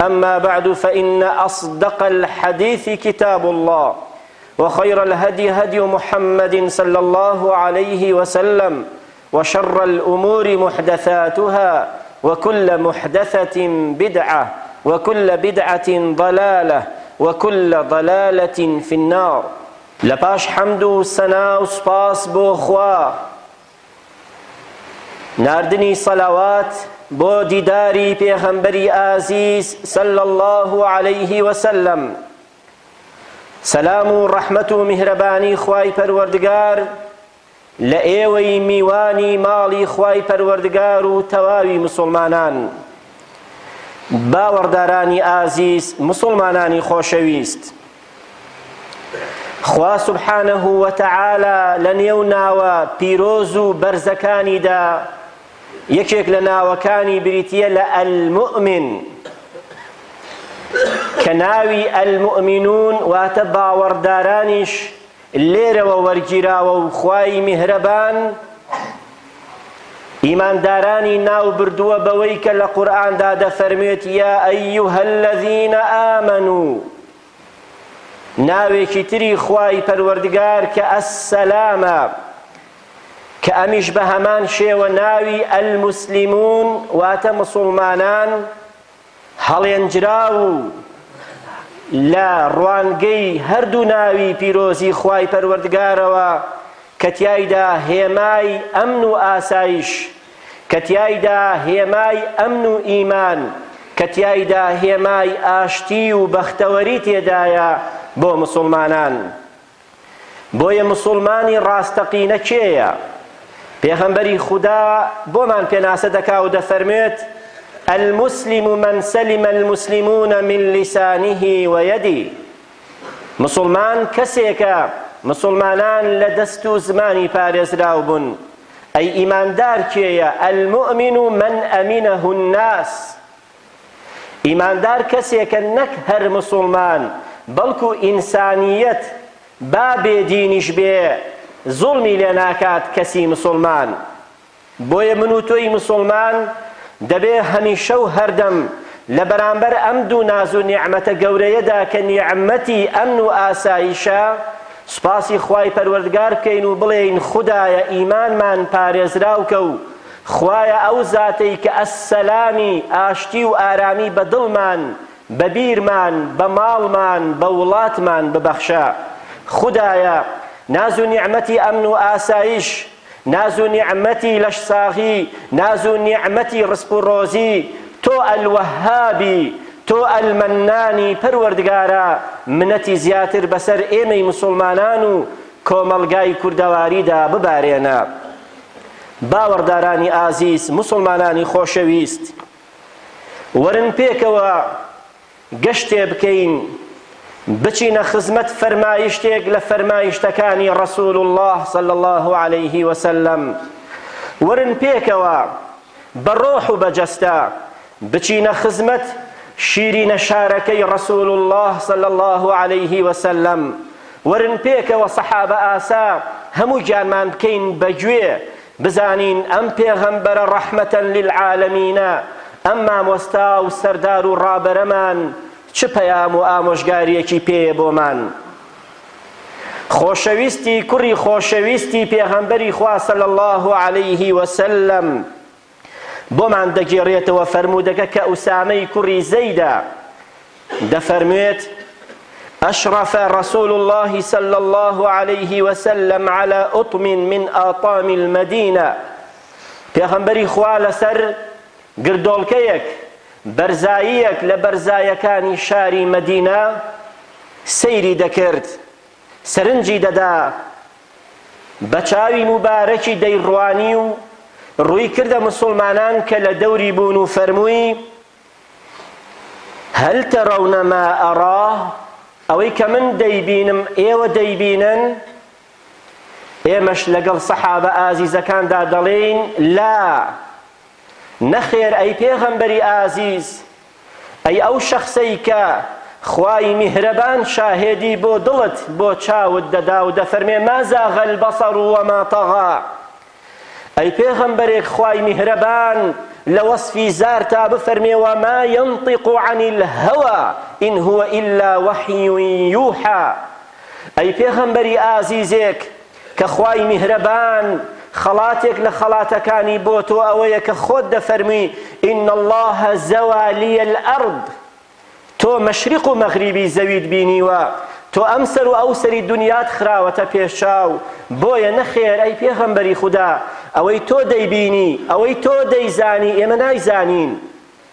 أما بعد فإن أصدق الحديث كتاب الله وخير الهدي هدي محمد صلى الله عليه وسلم وشر الأمور محدثاتها وكل محدثة بدعة وكل بدعة ضلالة وكل ضلالة في النار لباش حمد و سنا و سپاس بۆ خوا ناردنی سەلاوات بۆ دیداری پێغەمبەری ئازیز صلی اللە علیه وسلم سەلام و ڕەحمەت و میهرەبانی خوای پەروەردگار لە ئێوەی میوانی ماڵی خوای پەروەردگار و تەواوی مسلمانان باوەڕدارانی ئازیز مسلمانانی خۆشەویست خوا سبحانه وتعالى لە نێو ناوە پیرۆز و بەرزەکانیدا یەکێک لە ناوەکانی بریتیە لە المؤمن کە ناوی المؤمنون واتە باوەڕدارانیش لێرەوە وەرگیراوە و خوای میهرەبان ئیماندارانی ناوبردووە بەوەی کە لە قورئاندا دەفەرموێت یا ئەیها الذین آمنوا ناوێکی تری خوای پەروەردگار کە ئەسسەلامە کە ئەمیش بە هەمان شێوە ناوی ئەلموسلیمون واتە مسوڵمانان هەڵێنجراو و لە ڕوانگەی هەردوو ناوی پیرۆزی خوای پەروەردگارەوە کە تیایدا هێمای ئەمن و ئاسایش کە تیایدا هێمای ئەمن و ئیمان کە تیایدا هێمای ئاشتی و بەختەوەری تێدایە بۆ مسوڵمانان بۆیە مسوڵمانی ڕاستەقینە کێیە؟ پێغەمبەری خودا بۆمان پێناسە دەکا و دەفەرموێت المسلم من سلم المسلمون من لسانه ويده مسلمان کەسێکە مسلمانان لە دەست و زمانی پارێزراو بوون ئەی ئیماندار کێیە المؤمن من امنه الناس ئیماندار کەسێکە نەک هەر مسوڵمان بەڵکو ئینسانیەت با بێدینیش بێ زوڵمی لێ ناکات کەسی مسوڵمان بۆیە من و تۆی مسوڵمان دەبێ هەمیشە و هەردەم لە بەرامبەر ئەم دوو ناز و نیعمەتە گەورەیەدا کە نیعمەتی ئەمن و ئاسایشە سپاسی خوای پەروەردگار بکەین و بڵێین خودایە ئیمانمان پارێزراو کە و خوایە ئەو زاتەی کە السلامی، ئاشتی و ئارامی بە دڵمان، بە بیرمان، بە ماڵمان، بە وڵاتمان ببەخشە. خودایە ناز و نیعمەتی ئەمن و ئاسایش، ناز و نیعمەتی لەشساغی، ناز و نیعمەتی ڕزق و ڕۆزی تۆ الوهابی، تۆ المنانی پەروەردگارا منەتی زیاتر بەسەر ئێمەی مسوڵمانان و کۆمەڵگای کوردەواریدا ببارێنە. باوەڕدارانی ئازیز موسڵمانانی خۆشەویست وەرن پێکەوە گەشتێ بکەین بچینە خزمەت فەرمایشتێک لە فەرمایشتەکانی ڕسول الله صلی الله عليه وسلم ورن پێکەوە بە ڕۆح و بە جەستە بچینە خزمەت شیرینە شارەکەی ڕەسول اللە صلی اللە علیه وسلم وەرن پێکەوە صحابە ئاسا هەموو گیانمان بکەین بە گوێ بزانین ئەم پێغەمبەرە ڕەحمەتا للعالمینە ئەم مامۆستا و سەردار و ڕابەرەمان چ پەیام و ئامۆژگاریەکی پێیە بۆمان خۆشەویستی کوڕی خۆشەویستی پێغەمبەری خوا صلی الله علیه وسلم بۆمان دەگێڕێتەوە فەرموودەکە کە ئوسامەی کوڕی زەیدە دەفەرموێت أشرف رسول الله صلى الله عليه وسلم على أطم من آطام المدينة پیغمبری خوا لەسەر گردۆڵکەیەک، بەرزاییەک لە بەرزایەکانی شاری مەدینە سەیری دەکرد، سەرنجی دەدا، بە چاوی موبارەکی دەیڕوانی و ڕووی کردە مسوڵمانان کە لە دەوری بوون و فەرمووی، هل ترون ما اراه، ئەوەی کە من دەیبینم ئێوە دەیبینن؟ ئێمەش لەگەڵ سەحابە ئازیزەکاندا دەڵێین، لا. نەخێر ئەی پێغەمبەری ئازیز ئەی ئەو شەخسەی کە خوای میهرەبان شاهێدی بۆ دڵت بۆ چاوت دەدا و دەفەرمێ ما زاغ البصر وما طغى ئەی پێغەمبەرێک خوای میهرەبان لە وەصفی زار تا بفەرمێ وما ينطق عن الهوى إن هو إلا وحي يوحى ئەی پێغەمبەری ئازیزێک کە خوای میهرەبان خەڵاتێک لە خەڵاتەکانی بۆ تۆ ئەوەیە کە خۆت دەفەرموی ان اللە زەوا لی الارض تۆ مەشریق و مەغریبی زەویت بینیوە تۆ ئەم سەر و ئەو سەری دنیات خراوەتە پێش چاو بۆیە نەخێر ئەی پێغەمبەری خودا ئەوەی تۆ دەیبینی ئەوەی تۆ دەیزانی ئێمە نایزانین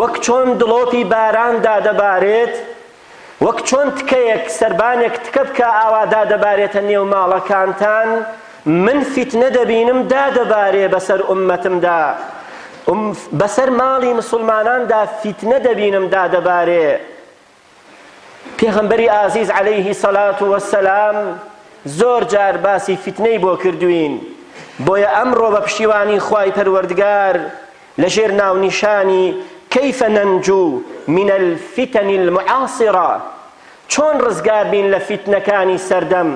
وەک چۆن دڵۆپی باران دادەبارێت، وەک چۆن تکەیەک سەربانێک تکە بکا ئاوا دادەبارێتە نێو ماڵەکانتان، من فیتنە دەبینم دادەبارێ بەسەر ئوممەتمدا، بەسەر ماڵی مسوڵماناندا فیتنە دەبینم دادەبارێ. پێغەمبەری ئازیز علیه الصلوة والسلام زۆر جار باسی فیتنەی بۆ کردوین بۆیە ئەمڕۆ بە پشتیوانی خوای پەروەردگار لە ژێر ناونیشانی کیف ننجو من الفتن المعاصرە چۆن ڕزگار بین لە فیتنەکانی سەردەم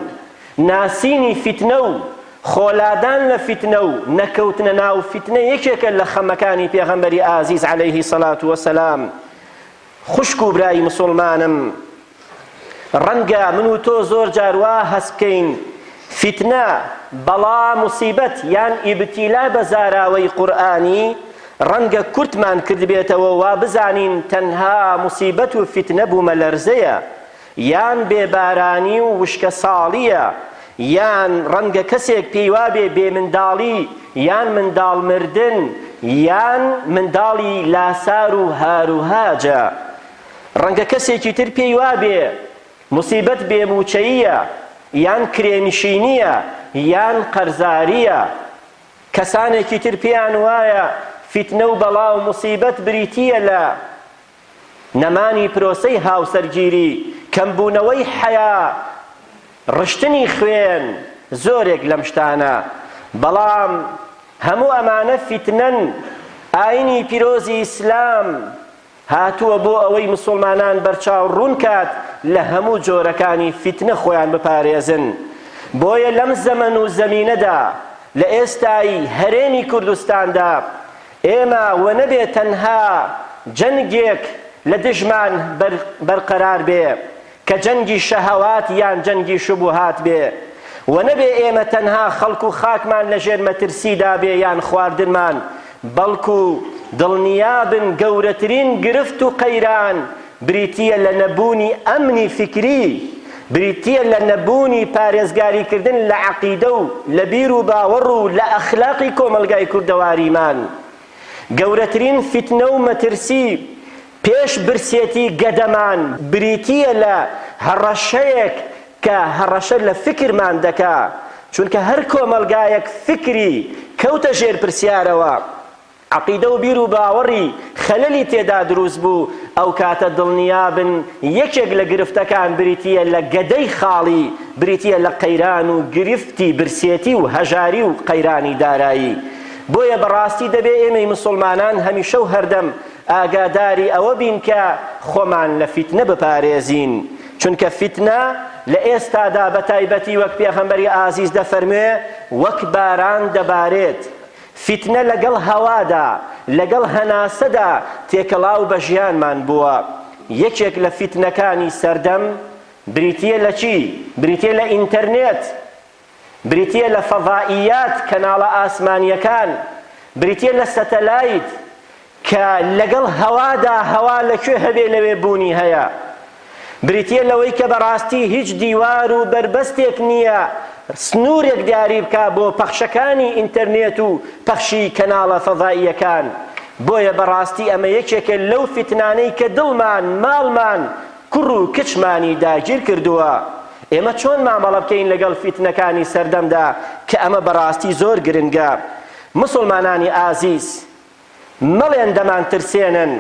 ناسینی فیتنە و خۆلادان لە فیتنە و نەکەوتنە ناو فیتنە یەکێکە لە خەمەکانی پێغەمبەری ئازیز عەلەیهی سەلات وەسەلام خوشک و برای مسوڵمانم ڕەنگە من و تۆ زۆر جار وا هەست بکەین فیتنە، بەڵا، موسیبەت یان ئیبتیلا بە زاراوەی قورئانی ڕەنگە کورتمان کردبێتەوە و وا بزانین تەنها موسیبەت و فیتنە بوومەلەرزەیە یان بێبارانی و وشکەساڵییە، یان ڕەنگە کەسێک پێی وابێ بێمنداڵی یان منداڵ مردن یان منداڵی لاسار و هاروهاجە. ڕەنگە کەسێکی تر پێی وابێ موسیبەت بێمووچەییە، یان کرێنشینییە، یان قەرزارییە. کەسانێکی تر پێیان وایە فیتنە و بەڵا و موسیبەت بریتییە لە نەمانی پرۆسەی هاوسەرگیری، کەمبوونەوەی حەیا، ڕشتنی خوێن، زۆرێک لەم شتانە. بەڵام هەموو ئەمانە فیتنەن، ئاینی پیرۆزی ئیسلام هاتووە بۆ ئەوەی مسوڵمانان بەرچاو ڕوون کات لە هەموو جۆرەکانی فیتنە خۆیان بپارێزن. بۆیە لەم زەمەن و زەمینەدا لە ئێستای هەرێمی کوردستاندا ئێمە و نەبێ تەنها جەنگێک لە دژمان بەرقەرار بێ کە جەنگی شەهەوات یان جەنگی شوبوهات بێ و نەبێ ئێمە تەنها خەڵک و خاکمان لە ژێر مەترسی دا بێ یان خواردنمان بەڵکو دڵنیابن گەورەترین گرفت و قەیران بریتییە لە نەبوونی ئەمنی فیکری، بریتییە لە نەبوونی پارێزگاریکردن لە عەقیدە و لە بیر و باوەڕ و لە ئەخلاقی کۆمەڵگای کوردەواریمان. گەورەترین فیتنە و مەترسی پێش برسێتی گەدەمان بریتییە لە هەڕەشەیەک کە هەڕەشە لە فیکرمان دەکا، چونکە هەر کۆمەڵگایەک فیکری کەوتە ژێر پرسیارەوە، عەقیدە و بیر و باوەڕی خەلەلی تێدا دروست بوو، ئەو کاتە دڵنیابن یەکێک لە گرفتەکان بریتییە لە گەدەی خاڵی، بریتییە لە قەیران و گرفتی برسێتی و هەژاری و قەیرانی دارایی. بۆیە بەڕاستی دەبێ ئێمەی مسوڵمانان هەمیشە و هەردەم ئاگاداری ئەوە بین کە خۆمان لە فیتنە بپارێزین، چونکە فیتنە لە ئێستادا بەتایبەتی وەک پێغەمبەری ئازیز دەفەرموێ وەک باران دەبارێت، فیتنە لەگەڵ هەوادا، لەگەڵ هەناسەدا تێکەڵاو بە ژیانمان بووە. یەکێک لە فیتنەکانی سەردەم بریتییە لە چی؟ بریتییە لە ئینتەرنێت، بریتییە لە فەزائیات، کەناڵە ئاسمانییەکان، بریتییە لە سەتەلایت، کە لەگەڵ هەوادا هەوا لە کوێ هەبێ لەوێ بوونی هەیە بریتییە لەوەی کە بەڕاستی هیچ دیوار و بەربەستێک نییە سنوورێک دیاری بکا بۆ پەخشەکانی ئینتەرنێت و پەخشی کەناڵە فەزائییەکان بۆیە بەڕاستی ئەمە یەکێکە لەو فیتنانەی کە دڵمان ماڵمان کوڕ و کچمانی داگیر کردووە ئێمە چۆن مامەڵە بکەین لەگەڵ فیتنەکانی سەردەمدا کە ئەمە بەڕاستی زۆر گرنگە مسڵمانانی ئازیز مەڵێن دەمانترسێنن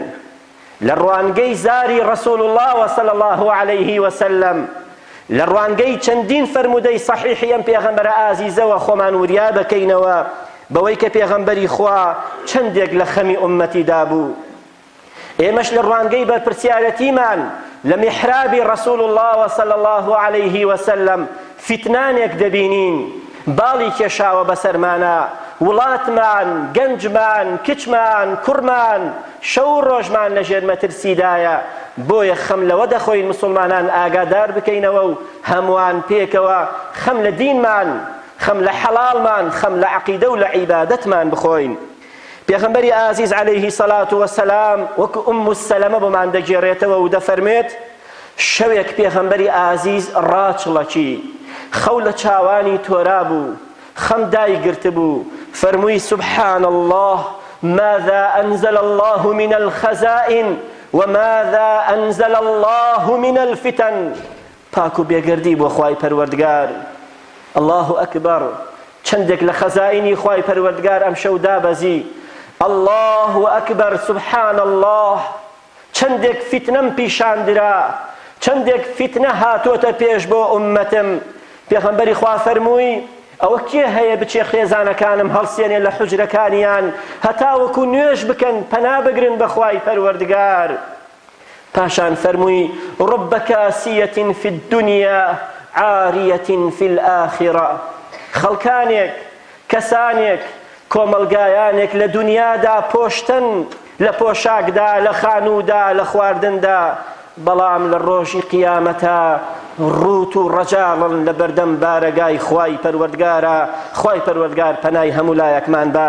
لە ڕوانگەی زاری ڕەسول اللە وە صلی اللە علیه وسلم لە ڕوانگەی چەندین فەرموودەی صحیحی ئەم پێغەمبەرە ئازیزەوە خۆمان وریا دەکەینەوە بەوەی کە پێغەمبەری خوا چەندێک لە خەمی ئومەتی دابوو ئێمەش لە ڕوانگەی بەرپرسیارەتیمان لە میحرابی ڕەسول اللە وە صلی اللە علیه وسلم فیتنانێک دەبینین باڵی کێشاوە بەسەرمانا، وڵاتمان، گەنجمان، کچمان، کوڕمان شەو و ڕۆژمان لەژێر مەترسیدایە، بۆیە خەم لەوە دەخۆین موسڵمانان ئاگادار بکەینەوە و هەمووان پێکەوە خەم لە دینمان، خەم لە حەڵاڵمان، خەم لە عەقیدە و لە عیبادەتمان بخۆین. پێغەمبەری ئازیز عەلەیه سەلات وەسەلام وەکو ئوم سەلەمە بۆمان دەگێڕێتەوە و دەفەرمێت شەوێک پێغەمبەری ئازیز ڕاچڵەکی خەو لە چاوانی تۆرا بوو خەم دای گرتبوو فەرمووی سبحان الله ماذا أنزل الله من الخزائن وماذا أنزل الله من الفتن پاک و بێگەردی بۆ خوای پەروەردگار. اللە اکبر چەندێک لە خەزائینی خوای پەروەردگار ئەمشەو دابەزی. اللە اکبر سبحان اللە چەندێک فیتنەم پیشاندرا چەندێک فیتنە هاتۆتە پێش بۆ ئوممەتم پێغەمبەری خوا فەرمووی ئەوە کێ هەیە بچێ خێزانەکانم هەڵسێنێ لە حوجرەکانیان هەتاوەکو نوێژ بکەن پەنا بگرن بەخوای پەروەردگار پاشان فەرمووی رب کاسیە فی الدنیا عاریە فی الآخرە خەڵکانێک کەسانێک کۆمەڵگایانێک لە دنیادا پۆشتن لە پۆشاکدا لە خانوودا لە خواردندا بەڵام لە ڕۆژی قیامەتە ڕوت و ڕەجاڵن لە بەردەم بارەگای خوای پەروەردگارە خوای پەروەردگار پەنای هەموو لایەکمان بە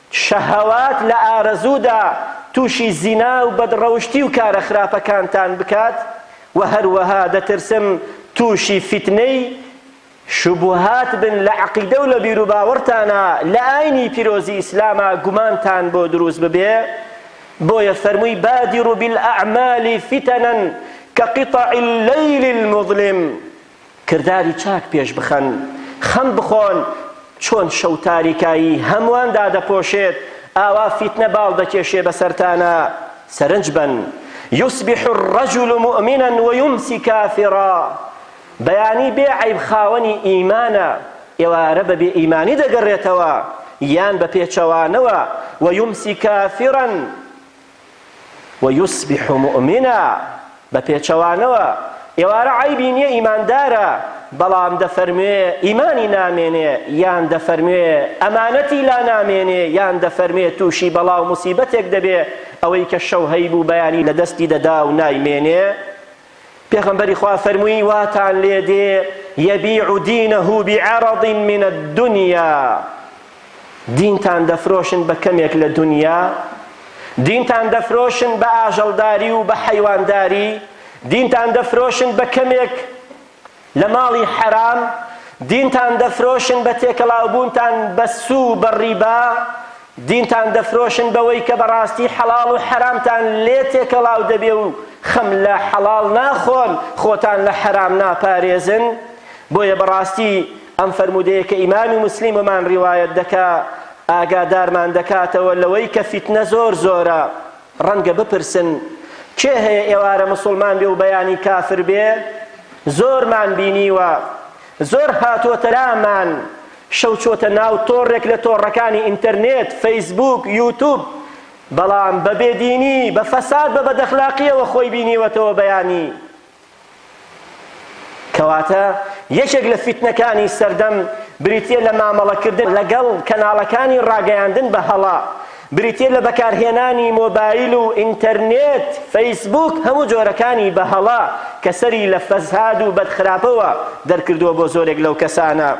شەهوات لە ئارەزوودا تووشی زینا و بەدڕەوشتی و کارە خراپەکانتان بکات، وە هەروەها دەترسم تووشی فیتنەی شوبوهات بن لە عەقیدە و لە بیروباوەڕتانا لە ئاینی پیرۆزی ئیسلاما گومانتان بۆ دروست ببێ، بۆیە فەرمووی بادروا بالاعمال فتنا کقطع اللیل المظلم. کرداری چاک پێش بخەن، خەم بخۆن، چۆن شەو تاریکایی هەمووان دادەپۆشێت، ئاوا فیتنە باڵ دەکێشێ بەسەرتانا، سەرنج بەن، یصبح الرجل مؤمنا و یمسی کافرا، بەیانی بێ عەیب خاوەنی ئیمانە، ئێوارە بە بێ ئیمانی دەگەڕێتەوە، یان بە پێچەوانەوە، و یمسی کافرا، ویصبح مؤمنا بە پێچەوانەوە ئێوارە عەیبی نیە ئیماندارە بەڵام دەفەرموێ ئیمانی نامێنێ یان دەفەرموێ ئەمانەتی لا نامێنێ یان دەفەرموێ تووشی بەڵا و موسیبەتێک دەبێ ئەوەی کە شەو هەیبوو بەیانی لە دەستی دەدا و نایمێنێ پێغەمبەری خوا فەرمووی واتان لێ دێ یەبیع دینه بعرض من الدنیا دینتان دەفرۆشن بە کەمێک لە دنیا دینتان دەفرۆشن بە ئاژەڵداری و بە حەیوانداری دینتان دەفرۆشن بە کەمێک لە ماڵی حەرام دینتان دەفرۆشن بە تێکەڵاو بوونتان بە سوو و بە ڕیبا، دینتان دەفرۆشن بەوەی کە بەڕاستی حەڵاڵ و حەرامتان لێ تێکەڵاو دەبێ و خەم لە حەڵاڵ ناخۆن، خۆتان لە حەرام ناپارێزن، بۆیە بەڕاستی ئەم فەرموودەیە کە ئیمامی موسلیممان ڕیوایەت دەکا ئاگادارمان دەکاتەوە لەوەی کە فیتنە زۆر زۆرە. ڕەنگە بپرسن کێ هەیە ئێوارە موسڵمان بێ و بەیانی کافر بێ؟ زۆرمان بینیوە، زۆر هاتۆتە لامان، شەو چۆتە ناو تۆڕێک لە تۆڕەکانی ئینتەرنێت، فەیسبووک، یوتوب، بەڵام بە بێدینی، بە فەساد، بە بەدەخلاقییەوە خۆی بینیوەتەوە بەیانی. کەواتە یەکێک لە فیتنەکانی سەردەم بریتییە لە مامەڵەکردن لەگەڵ کەناڵەکانی ڕاگەیاندن بە هەڵە، بریتییە لە بەکارهێنانی مۆبایل و ئینتەرنێت، فەیسبووک، هەموو جۆرەکانی بە هەڵە، کە سەری لە فەساد و بەدخراپەوە دەرکردووە بۆ زۆرێک لەو کەسانە.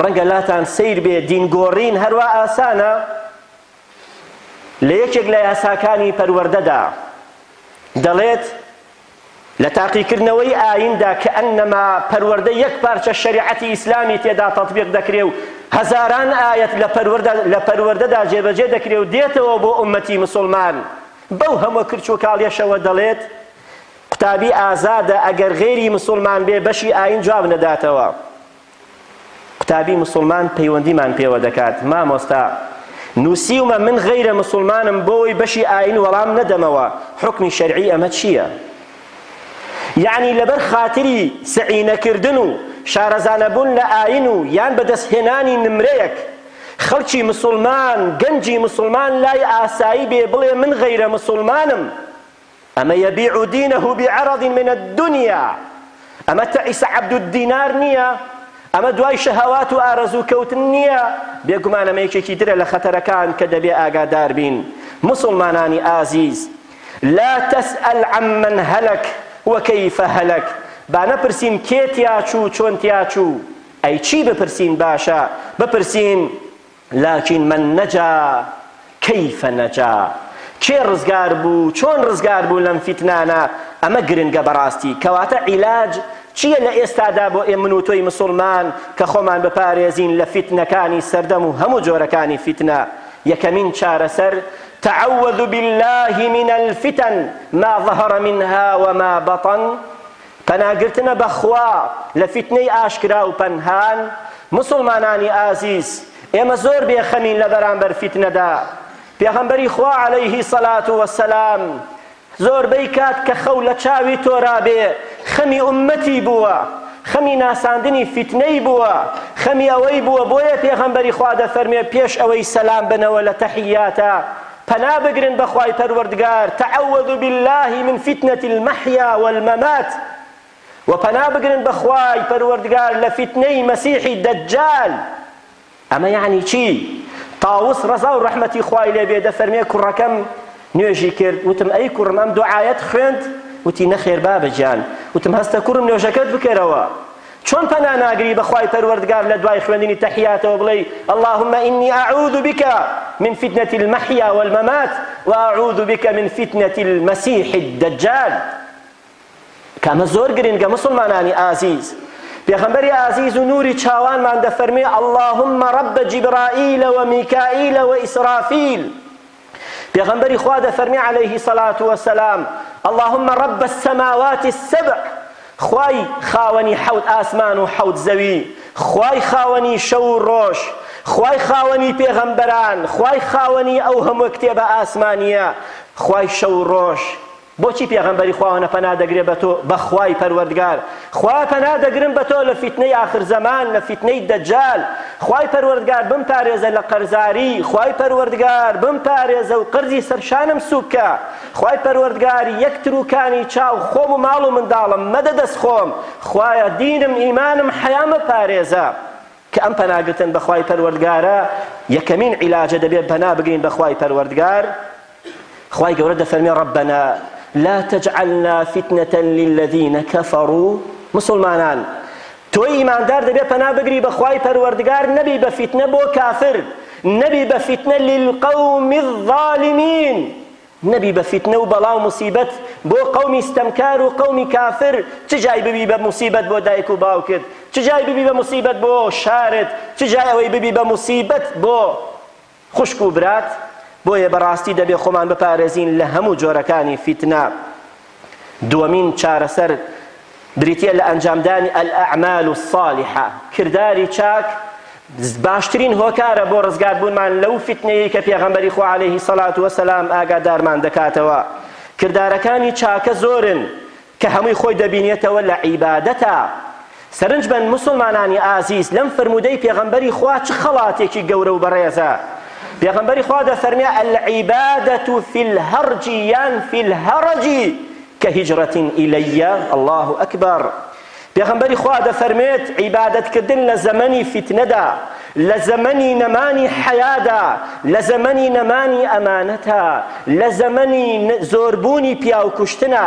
ڕەنگە لاتان سەیر بێ دینگۆڕین هەروا ئاسانە لە یەکێک لە یاساکانی پەروەردەدا دەڵێت، لە تاقیکردنەوەی ئاییندا کە ئەننەما پەروەردە یەک پارچە شەریعەتی ئیسلامی تێدا تەتبیق دەکرێ و هەزاران ئایەت لە پەروەردەدا جێبەجێ دەکرێ و دێتەوە بۆ ئوممەتی مسوڵمان بەو هەموە کرچ و کاڵیەشەوە دەڵێت قوتابی ئازادە ئەگەر غەیری مسوڵمان بێ بەشی ئایین جواب نەداتەوە قوتابی مسوڵمان پەیوەندیمان پێوە دەکات مامۆستا نووسیومە من غەیرە مسوڵمانم بۆی بەشی ئاین وەڵام نەدەمەوە حکمی شەرعی ئەمە چییە یعنی لەبەر خاتری سعی نەکردن و شارەزانەبوون لە ئاین و یان بەدەستهێنانی نمرەیەک خەڵکی مسوڵمان گەنجی مسوڵمان لای ئاسایی بێ بڵێ من غەیرە مسوڵمانم ئەمە یبیع دینه بعرض من الدنیا ئەمە تەعیس عبد الدینار نیە ئەمە دوای شەهەوات و ئارەزوو کەوتن نیە بێگومان ئەمە یەکێکی ترە لە خەتەرەکان کە دەبێ ئاگادار بین موسڵمانانی ئازیز لا تسأل عمن هلك وكيف هلك با نەپرسین کێ تیاچوو چۆن تیاچوو ئەی چی بپرسین باشە بپرسین لکن من نجا کیف نجا کێ ڕزگار بوو چۆن ڕزگار بوو لەم فیتنانە ئەمە گرنگە بەڕاستی کەواتە عیلاج چییە لە ئێستادا بۆ ئێ من و تۆی مسوڵمان کە خۆمان بپارێزین لە فیتنەکانی سەردەم و هەموو جۆرەکانی فیتنە یەکەمین چارەسەر تعوذ بالله من الفتن ما ظهر منها وما بطن پەناگرتنە بە خوا لە فیتنەی ئاشکرا و پەنهان، موسڵمانانی ئازیز ئێمە زۆر بێ خەمین لە بەرامبەر فیتنەدا، پێغەمبەری خوا علیە الصلوە و السلام زۆربەی کات کە خەو لە چاوی تۆرابێ خەمی ئوممەتی بووە، خەمی ناساندنی فیتنەی بووە، خەمی ئەوەی بووە، بۆیە پێغەمبەری خوا دەفەرموێ پێش ئەوەی سەلام بەنەوە لە تەحیاتە، پەنا بگرن بەخوای پەروەردگار، تعوذ باللە من فتنە المحیا والممات، وە پەنا بگرن بەخوای پەروەردگار لە فیتنەی مەسیحی دەجال، ئەمە یەعنی چی؟ تاوس ڕەزا و ڕەحمەتی خوای لێ بێ دەفەرمێ کوڕەکەم نوێژی کرد وتم ئەی کوڕم ئەم دوعایەت خوێند؟ وتی نەخێر بابە گیان، وتم هەستە کوڕم نوێژەکەت بکەرەوە، چۆن پەنا ناگری بەخوای پەروەردگار لەدوای خوێندنی تەحیاتەوە بڵێی اللهم انی اعوذ بک من فتنە المحیا والممات واعوذ بک من فتنە المسیح الدجال کامە زۆر گرنگە مسلمانانی ئازیز پێغەمبەری ئازیز و نوری چاوانمان دەفەرمێ اللهم رب جبرائیل و میکائیل و ئیسرافیل پێغەمبەری خوا دەفەرمێ علیه الصلوة والسلام اللهم رب السماوات السبع خوای خاوەنی حەوت ئاسمان و حەوت زەوی خوای خاوەنی شەو و ڕۆژ خوای خاوەنی پێغەمبەران خوای خاوەنی ئەو هەموو کتێبە ئاسمانیە خوای شەو و ڕۆژ بۆچی پێغەمبەری خواوەنە پەنا دەگرێ بە تۆ بە خوای پەروەردگار خوا پەنا دەگرم بە تۆ لە فیتنەی ئاخر زەمان لە فیتنەی دەجال خوای پەروەردگار بمپارێزە لە قەرزاری خوای پەروەردگار بمپارێزە و قەرزی سەر شانم سووک کە خوای پەروەردگار یەک تروکانی چاو خۆم و ماڵ و منداڵم مەدە دەست خۆم خوایە دینم ئیمانم حەیامە پارێزە کە ئەم پەناگرتن بە خوای پەروەردگارە یەکەمین عیلاجە دەبێت پەنا بگرین بە خوای پەروەردگار خوای گەورە دەفەرمێ ربنا لا تجعلنا فتنة للذین کفروا مسلمانان تۆ ئیماندار دەبێت پەنا بگری بە خوای پەروەردگار نەبی بە فیتنە بۆ کافر نەبی بە فیتنە للقوم الظالمین نەبی بە فیتنە و بەڵا و موسیبەت بۆ قەومی ستەمکار و قەومی کافر، چ جای ببی بە موسیبەت بۆ دایک و باوکت، چ جای ببی بە موسیبەت بۆ شارت، چ جای ئەوەی ببی بە موسیبەت بۆ خوشک و برات، بۆیە بەڕاستی دەبێ خۆمان بپارێزین لە هەموو جۆرەکانی فیتنە. دووەمین چارەسەر بریتییە لە ئەنجامدانی الاعمال الصالحە کرداری چاک باشترین هۆکارە بۆ ڕزگاربوونمان لەو فیتنەیە کە پێغەمبەری خۆ عەلەیهی سەڵات وەسەلام ئاگادارمان دەکاتەوە کردارەکانی چاکە زۆرن کە هەمووی خۆی دەبینێتەوە لە عیبادەتە سەرنج بەن موسڵمانانی ئازیز لەم فەرموودەی پێغەمبەری خوا چ خەڵاتێکی گەورە و بەڕێزە پێغەمبەری خوا دەفەرمێ العبادة في الهرج یان في الهرج كهجرة إلي الله أكبر پێغەمبەری خوا دەفەرمێت عیبادەتکردن لە زەمەنی فیتنەدا لە زەمەنی نەمانی حەیادا لە زەمەنی نەمانی ئەمانەتە لە زەمەنی زۆربوونی پیاوکوشتنە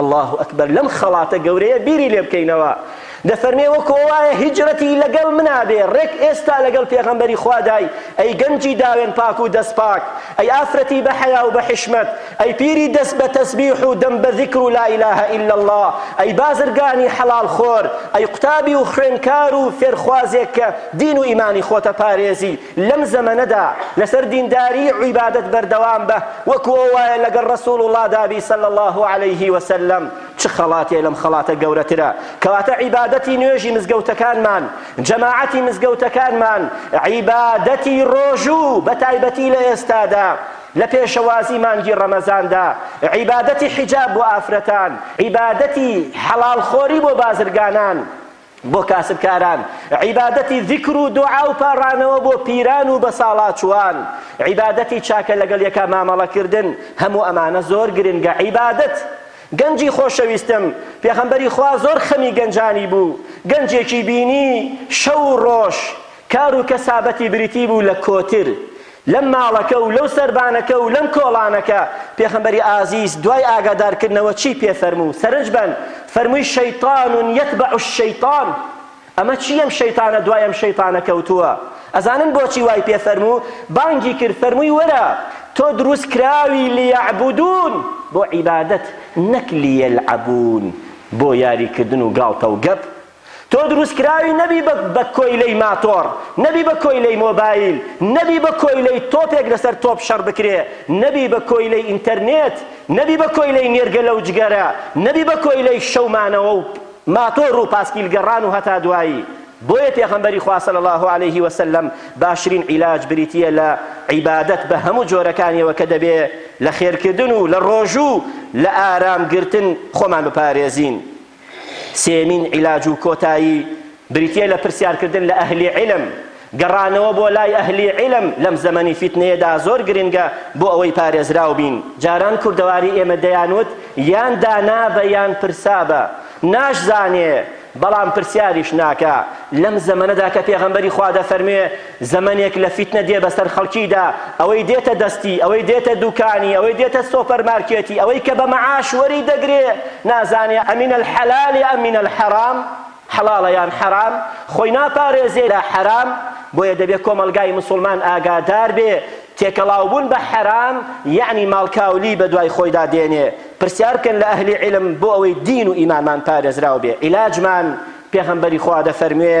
اللە اکبر لەم خەڵاتە گەورەیە بیری لێ بکەینەوە دەفەرمێ وەکۆ وایە هیجرەتی لەگەڵ منا بێ ڕێک ئێستا لەگەڵ پێغەمبەری خوادای ئەی گەنجی داوێن پاک و دەست پاک ئەی ئافرەتی بە حەیا و بە حیشمەت ئەی پیری دەست بە تەسبیح و دەم بە ذکر و لا اله الا الله ئەی بازرگانی حەڵال خۆر ئەی قوتابی و خوێنکار و فێرخوازێک کە دین و ئیمانی خۆتە پارێزی لەم زەمەنەدا لەسەر دینداری و عیبادەت بەردەوام بە وەکو ئەو وایە لەگەڵ رسول اللە دابی صلی اللە علیه وسلم چ خەڵاتێ لەم خەڵاتە گەورەترە کەواتە عیبادەتی نوێژی مزگەوتەکانمان جەماعەتی مزگەوتەکانمان عیبادەتی رۆژو بەتایبەتی لە ئێستادا لە پێشەوازی مانگی رەمەزاندا عیبادەتی حیجاب بۆ ئافرەتان عیبادەتی حەڵاڵ خۆری بۆ بازرگانان بۆ کاسبکاران عیبادەتی زیکر و دوعا و پاڕانەوە بۆ پیران و بەساڵاچووان عیبادەتی چاکە لەگەڵ یەکا مامەڵەکردن هەموو ئەمانە زۆر گرنگە عیبادەت گەنجی خۆشەویستم پێغەمبەری خوا زۆر خەمی گەنجانی بوو گەنجێکی بینی شەو و ڕۆژ کار و کەسابەتی بریتی بوو لە کۆتر لەم ماڵەکە و لەو سەربانەکە و لەم کۆڵانەکە، پێخەمبەری ئازیز دوای ئاگادار کردنەوە چی پێ فەرموو؟ سەرنج بەن فەرمووی شیطان یتبع الشیطان ئەمە چی ئەم شەیتانە دوای ئەم شەیتانە کەوتووە؟ ئەزانن بۆچی وای پێ فەرموو؟ بانگی کرد فەرمووی وەرە تۆ دروست کراوی لیعبدون بۆ عیبادەت نەک لیلعبون بۆ یاری کردن و گاڵتە و گەپ تۆ دروستکراوی نەبی بە کۆیلەی ماتۆڕ، نەبی بە کۆیلەی مۆبایل، نەبی بە کۆیلەی تۆپێک لەسەر تۆپ شەڕ بکرێ، نەبی بە کۆیلەی ئینتەرنێت، نەبی بە کۆیلەی نێرگەلە و جگەرە، نەبی بە کۆیلەی شەو مانەوە و ماتۆڕ و پاسکیل گەڕان و هەتا دوایی. بۆیە پێغەمبەری خوا صلی اللە علیە وسلم باشترین عیلاج بریتیە لە عیبادەت بە هەموو جۆرەکانیەوە کە دەبێ لە خێرکردن و لە ڕۆژوو لە ئارام گرتن خۆمان بپارێزین. سێیەمین عیلاج و کۆتایی بریتیە لە پرسیارکردن لە ئەهلی عیلم، گەڕانەوە بۆ لای ئەهلی عیلم لەم زەمەنی فیتنەیەدا زۆر گرنگە بۆ ئەوەی پارێزراو بین، جاران کوردەواری ئێمە دەیانوت یان دانابە یان پرسابە، ناشزانێ بەڵام پرسیاریش ناکا، لەم زەمەنەدا کە پێغەمبەری خوا دەفەرموێ، زەمەنێک لە فیتنە دێ بەسەر خەڵکیدا، ئەوەی دێتە دەستی، ئەوەی دێتە دوکانی، ئەوەی دێتە سۆپەر مارکێتی، ئەوەی کە بە مەعاش وەری دەگرێ، نازانێ ئەمین الحلال ام من الحرام، حەڵاڵە یان حەرام، خۆی ناپارێزێ لە حەرام، بۆیە دەبێ کۆمەڵگای موسوڵمان ئاگادار بێ، تێکەڵاو بوون بە حەرام یەعنی ماڵکاولی بە دوای خۆیدا دێنێ، پرسیار بکەن لە ئەهلی عیلم بۆ ئەوەی دین و ئیمانمان پارێزراو بێ، عیلاجمان پێغەمبەری خوا دەفەرموێ،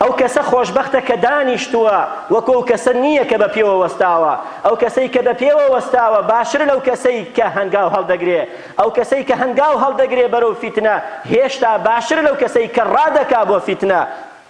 ئەو کەسە خۆشبەختە کە دانیشتووە، وەکو ئەو کەسە نییە کە بە پێوە وەستاوە. ئەو کەسەی کە بە پێوە وەستاوە باشترە لەو کەسەی کە هەنگاو هەڵدەگرێ. ئەو کەسەی کە هەنگاو هەڵدەگرێ بەرەو فیتنە، هێشتا باشترە لەو کەسەی کە ڕادەکا بۆ فیتنە.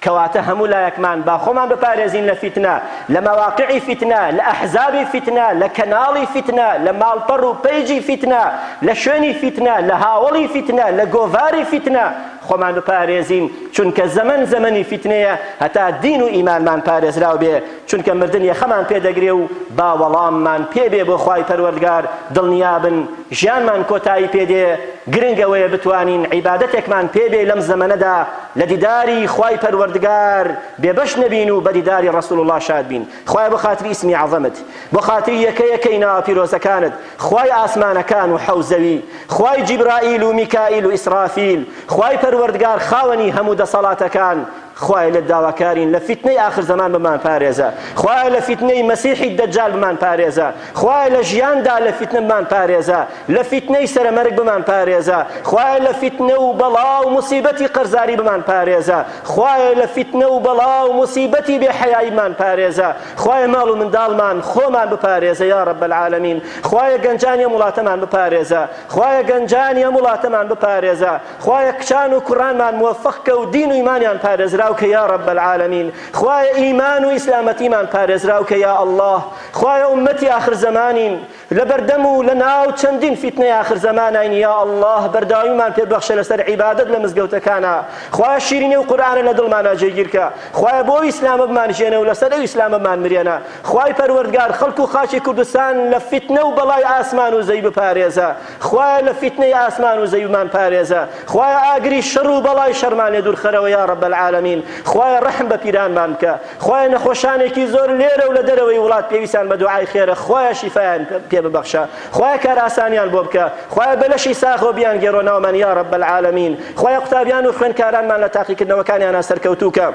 کەواتە هەموو لایەکمان با خۆمان بپارێزین لە فیتنە، لە مەواقعی فیتنە، لە ئەحزابی فیتنە، لە کەناڵی فیتنە، لە ماڵپەڕ و پەیجی فیتنە، لە شوێنی فیتنە، لە هاوەڵی فیتنە، لە گۆڤاری فیتنە. خۆمان بپارێزین چونکە زەمەن زەمەنی فیتنەیە هەتا دین و ئیمانمان پارێزراو بێ چونکە مردن یەخەمان پێ دەگرێ و با وەڵاممان پێ بێ بۆ خوای پەروەردگار دڵنیابن ژیانمان کۆتایی پێ دێ گرنگ ئەوەیە بتوانین عیبادەتێکمان پێ بێ لەم زەمەنەدا لە دیداری خوای پەروەردگار بێبەش نەبین و بە دیداری ڕەسوڵ اللە شاد بین خوایە بۆ خاتری ئیسمی عەزەمت بۆ خاتری یەکە یەکەی ناوە پیرۆزەکانت خوای ئاسمانەکان و حەو زەوی خوای جیبرائیل و میکائیل و ئیسرافیل خوای پەروەردگار خاوەنی هەموو دەسەڵاتەکان خوایە لێت داواکارین لە فیتنەی ئاخر زەمان بمان پارێزە خوایە لە فیتنەی مەسیحی دەجال بمان پارێزە خوایە لە ژیاندا لە فیتنە بمان پارێزە لە فیتنەی سەرە مەرگ بمان پارێزە خوایە لە فیتنە و بەڵا و موسیبەتی قەرزاری بمان پارێزە خوایە لە فیتنە و بەڵا و موسیبەتی بێ حەیایی بمان پارێزە خوایە ماڵ و منداڵمان خۆمان بپارێزە یا رب العالمین خوایە گەنجانی ئەم وڵاتەمان بپارێزە خوایە گەنجانی ئەم وڵاتەمان بپارێزە خوایە کچان و کوڕانمان موفق کە و دین و ایمانیان پارێزراو کە یا رب العالمین خوایە ایمان و ئیسلامەتیمان پارێزراو کە یا الله خوایە ئومەتی ئاخر زەمانین لە بەردەم و لە ناو چەندین فیتنەی ئاخر زەماناین یا اللە بەرداویمان پێ بەخشە لەسەر عیبادەت لە مزگەوتەکانا خوایە شیرینی ئەو قورئانە لە دڵمانا جێگیر کە خوایە بۆ ئەو ئیسلامە بمان ژێنە و لەسەر ئەو ئیسلامە بمان مرێنە خوای پەروەردگار خەڵک و خاکی کوردستان لە فیتنە و بەڵای ئاسمان و زەوی بپارێزە خوایە لە فیتنەی ئاسمان و زەویمان پارێزە خوایە ئاگری شەڕ و بەڵای شەڕمان لێ دوورخەرەوە یا رب العالمین خوایە ڕەحم بە پیرانمان بکە خوایە نەخۆشانێکی زۆر لێرە و لە دەرەوەی وڵات پێویستان بە دوعای خێرە خوایە شیفایان پێ ببەخشە خوایە کارئاسانیان بۆ بکە خوایە بە لەشی ساغەوە بیانگێڕۆ ناومان یا رب العالمین خوایە قوتابیان و خوێندکارانمان لە تاقیکردنەوەکانیانا سەرکەوتووکە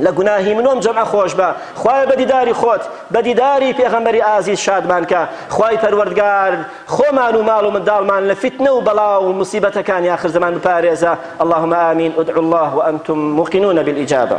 لە گوناهی من وەم جەمعە خۆشبە خوایە بە دیداری خۆت بە دیداری پێغەمبەری ئازیز شادمان کە خوای پەروەردگار خۆمان و ماڵ و منداڵمان لە فیتنە و بەڵا و موسیبەتەکانی ئاخر زەمان بپارێزە اللهم آمین ادعوا الله وانتم موقنون بالإجابە